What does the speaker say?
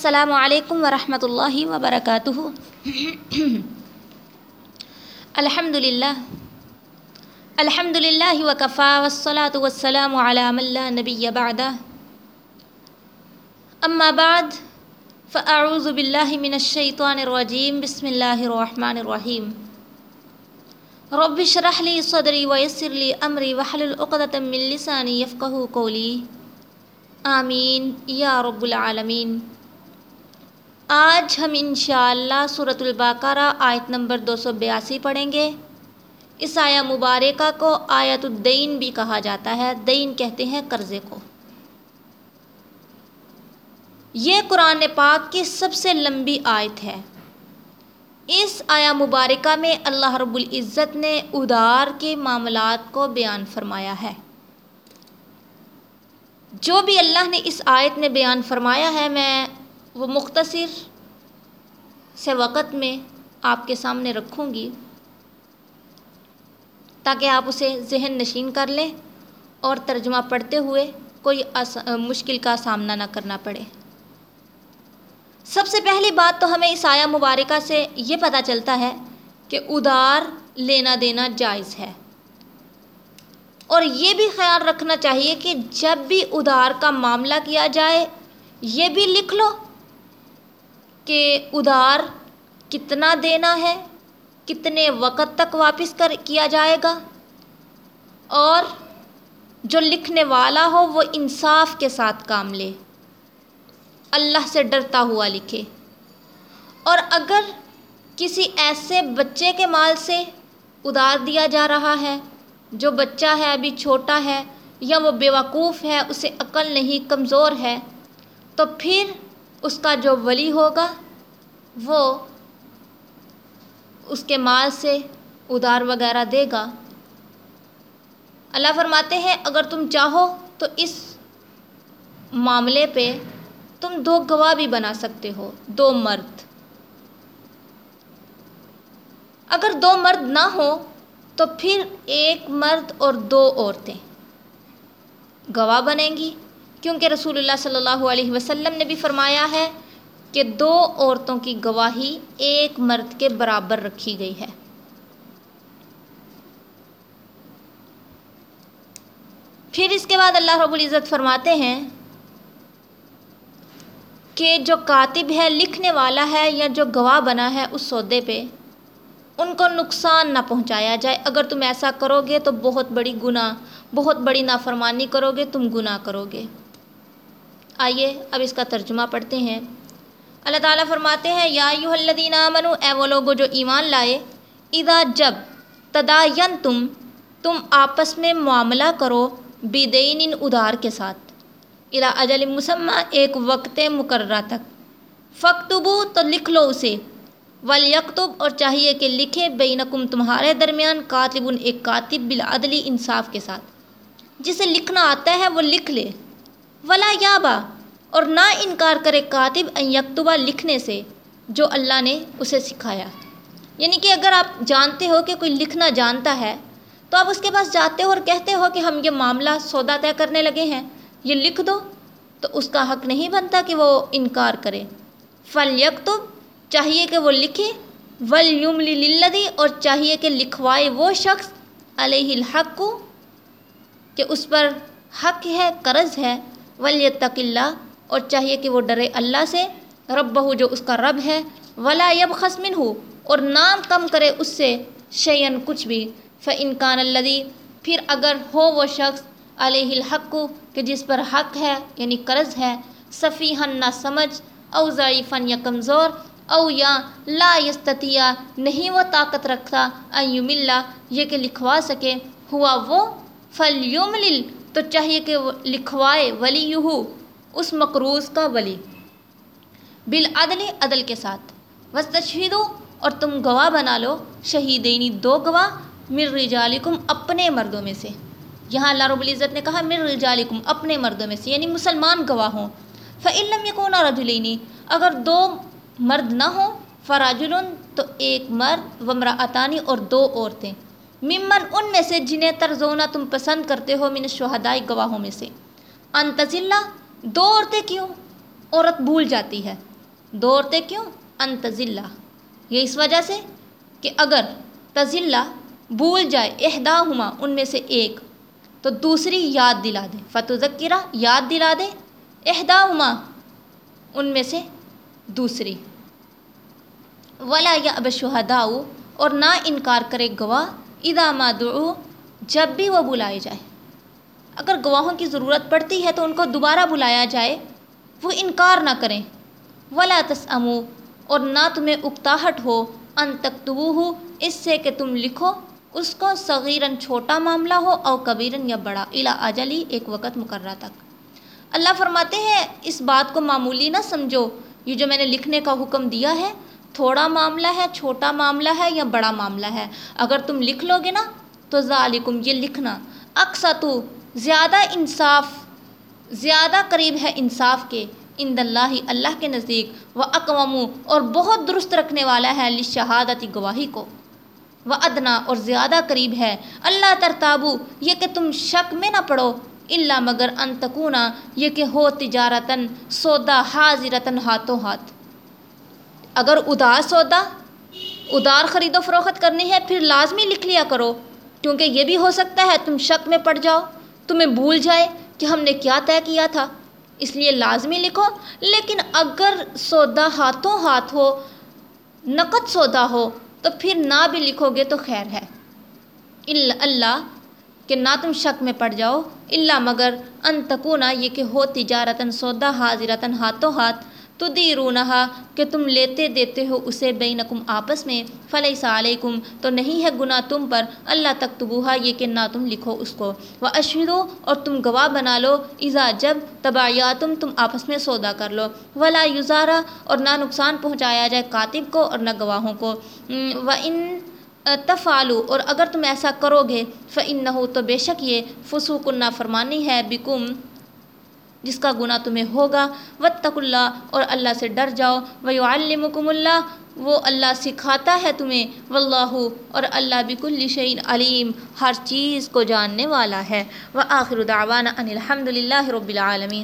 السلام علیکم ورحمۃ اللہ وبرکاتہ۔ الحمد للہ الحمد للہ وکفا والصلاة والسلام علی من لا نبی بعدہ۔ اما بعد، فاعوذ باللہ من الشیطان الرجیم، بسم اللہ الرحمن الرحیم۔ رب اشرح لی صدری ویسر لی امری وحلل عقدۃ من لسانی یفقہوا قولی۔ آمین، یا رب العالمین۔ آج ہم انشاءاللہ صورت البقرہ آیت نمبر دو سو بیاسی پڑھیں گے۔ اس آیا مبارکہ کو آیت الدین بھی کہا جاتا ہے۔ دین کہتے ہیں قرضے کو۔ یہ قرآن پاک کی سب سے لمبی آیت ہے۔ اس آیا مبارکہ میں اللہ رب العزت نے ادار کے معاملات کو بیان فرمایا ہے۔ جو بھی اللہ نے اس آیت میں بیان فرمایا ہے، میں وہ مختصر سے وقت میں آپ کے سامنے رکھوں گی تاکہ آپ اسے ذہن نشین کر لیں اور ترجمہ پڑھتے ہوئے کوئی مشکل کا سامنا نہ کرنا پڑے۔ سب سے پہلی بات تو ہمیں اس آیا مبارکہ سے یہ پتہ چلتا ہے کہ ادار لینا دینا جائز ہے۔ اور یہ بھی خیال رکھنا چاہیے کہ جب بھی ادار کا معاملہ کیا جائے، یہ بھی لکھ لو کہ ادار کتنا دینا ہے؟ کتنے وقت تک واپس کر، کیا جائے گا؟ اور جو لکھنے والا ہو وہ انصاف کے ساتھ کام لے۔ اللہ سے ڈرتا ہوا لکھے۔ اور اگر کسی ایسے بچے کے مال سے ادار دیا جا رہا ہے، جو بچہ ہے، ابھی چھوٹا ہے، یا وہ بیوقوف ہے، اسے عقل نہیں، کمزور ہے، تو پھر اس کا جو ولی ہوگا، وہ اس کے مال سے ادار وغیرہ دے گا۔ اللہ فرماتے ہیں، اگر تم چاہو تو اس معاملے پہ تم دو گواہ بھی بنا سکتے ہو، دو مرد۔ اگر دو مرد نہ ہو تو پھر ایک مرد اور دو عورتیں۔ گواہ بنیں گی، کیونکہ رسول اللہ صلی اللہ علیہ وسلم نے بھی فرمایا ہے کہ دو عورتوں کی گواہی ایک مرد کے برابر رکھی گئی ہے۔ پھر اس کے بعد اللہ رب العزت فرماتے ہیں کہ جو کاتب ہے، لکھنے والا ہے یا جو گواہ بنا ہے اس سودے پہ، ان کو نقصان نہ پہنچایا جائے۔ اگر تم ایسا کرو گے تو بہت بڑی گناہ، بہت بڑی نافرمانی کرو گے، تم گناہ کرو گے۔ آئیے اب اس کا ترجمہ پڑھتے ہیں۔ اللہ تعالیٰ فرماتے ہیں، یا یو الذین آمنو، اے وہ لوگو جو ایمان لائے، اذا جب تداین تم تم آپس میں معاملہ کرو بدین ادار کے ساتھ الا اجل مسمہ، ایک وقت مقررہ تک۔ فقتبو تو لکھ لو اسے۔ ولیکتب، اور چاہیے کہ لکھے بینکم، تمہارے درمیان کاتب ایک کاتب بالعدلی انصاف کے ساتھ۔ جسے لکھنا آتا ہے، وہ لکھ لے۔ ولا یابا اور نہ انکار کرے کاتب ان یکتبہ لکھنے سے جو اللہ نے اسے سکھایا۔ یعنی کہ اگر آپ جانتے ہو کہ کوئی لکھنا جانتا ہے، تو آپ اس کے پاس جاتے ہو اور کہتے ہو کہ ہم یہ معاملہ سودا طے کرنے لگے ہیں، یہ لکھ دو۔ تو اس کا حق نہیں بنتا کہ وہ انکار کرے۔ فل یکتب چاہیے کہ وہ لکھے۔ ولیوم للدی اور چاہیے کہ لکھوائے وہ شخص۔ علیہ الحق کو کہ اس پر حق ہے، قرض ہے۔ ولی اللہ اور چاہیے کہ وہ ڈرے اللہ سے رب بہو جو اس کا رب ہے، ولا یب خسمن ہو اور نام کم کرے اس سے شعین کچھ بھی۔ ف انکان الدی پھر اگر ہو وہ شخص علیہ الحق، کہ جس پر حق ہے یعنی قرض ہے صفیحن نہ سمجھ او ضعیفن یا کمزور، او یا لا یستطیع، نہیں وہ طاقت رکھتا ایوم اللہ یہ کہ لکھوا سکے، ہوا وہ فلیومل تو چاہیے کہ وہ لکھوائے ولی یہو اس مقروض کا ولی۔ بالعدل، عدل کے ساتھ۔ وسطیدو اور تم گواہ بنا لو۔ شہیدینی دو گواہ۔ مر رجالکم اپنے مردوں میں سے۔ یہاں اللہ رب العزت نے کہا مر رجالکم اپنے مردوں میں سے۔ یعنی مسلمان گواہ ہوں۔ فعلم یکون رجلینی اگر دو مرد نہ ہوں فراجل تو ایک مرد ومراطانی اور دو عورتیں۔ ممن ان میں سے جنہیں ترزونہ تم پسند کرتے ہو، من شہدائی گواہوں میں سے۔ انتظلہ دو عورتیں کیوں؟ عورت بھول جاتی ہے۔ دوڑتے کیوں؟ ان تزلہ یہ اس وجہ سے کہ اگر تزلہ بھول جائے اہدا ہما ان میں سے ایک، تو دوسری یاد دلا دے۔ فتو ذکرہ یاد دلا دے۔ اہدا ہما ان میں سے دوسری۔ ولا یا اب شہداؤ اور نہ انکار کرے گواہ۔ ادا مادعو جب بھی وہ بلائے جائے۔ اگر گواہوں کی ضرورت پڑتی ہے تو ان کو دوبارہ بلایا جائے، وہ انکار نہ کریں۔ ولا تسمو اور نہ تمہیں اکتاہٹ ہو۔ ان تکتبو ہو اس سے کہ تم لکھو۔ اس کو صغیراً چھوٹا معاملہ ہو او کبیراً یا بڑا الا اجلی ایک وقت مقررہ تک۔ اللہ فرماتے ہیں، اس بات کو معمولی نہ سمجھو۔ یہ جو میں نے لکھنے کا حکم دیا ہے، تھوڑا معاملہ ہے، چھوٹا معاملہ ہے یا بڑا معاملہ ہے۔ اگر تم لکھ لو گے نا، تو ذالکم، یہ لکھنا۔ اکثر زیادہ انصاف، زیادہ قریب ہے انصاف کے۔ ان اللہ اللہ کے نزدیک۔ وہ اقوام اور بہت درست رکھنے والا ہے علی شہادتی گواہی کو۔ وہ ادنا اور زیادہ قریب ہے۔ اللہ ترتابو، یہ کہ تم شک میں نہ پڑو۔ اللہ مگر انتقونا یہ کہ ہو تجارتاً، سودا حاضرتاً ہاتھوں ہاتھ۔ اگر ادار سودا، ادار خرید و فروخت کرنی ہے، پھر لازمی لکھ لیا کرو۔ کیونکہ یہ بھی ہو سکتا ہے تم شک میں پڑ جاؤ۔ تمہیں بھول جائے کہ ہم نے کیا طے کیا تھا۔ اس لیے لازمی لکھو، لیکن اگر سودا ہاتھوں ہاتھ ہو، نقد سودا ہو، تو پھر نہ بھی لکھو گے تو خیر ہے۔ اللہ، کہ نہ تم شک میں پڑ جاؤ۔ اللہ مگر، ان تکونا، یہ کہ ہو تجارتاً سودا حاضرتاً، ہاتھوں ہاتھ تو دی رونہا کہ تم لیتے دیتے ہو اسے بینکم آپس میں فلیس علیکم، تو نہیں ہے گناہ تم پر، اللہ تک تبوہا یہ کہ نہ تم لکھو اس کو۔ وہ اشہدو اور تم گواہ بنا لو ایزا جب تبایاتم تم آپس میں سودا کر لو۔ ولا یزارہ اور نہ نقصان پہنچایا جائے کاتب کو اور نہ گواہوں کو۔ و ان تفالو اور اگر تم ایسا کرو گے فن نہ ہو تو بے شک یہ فسوق فرمانی ہے بکم جس کا گناہ تمہیں ہوگا وطق اللہ اور اللہ سے ڈر جاؤ ویعلمکم اللہ وہ اللہ سکھاتا ہے تمہیں واللہ اور اللہ بکل شعین علیم ہر چیز کو جاننے والا ہے۔ وہ آخر دعوانا ان الحمد للہ رب العالمین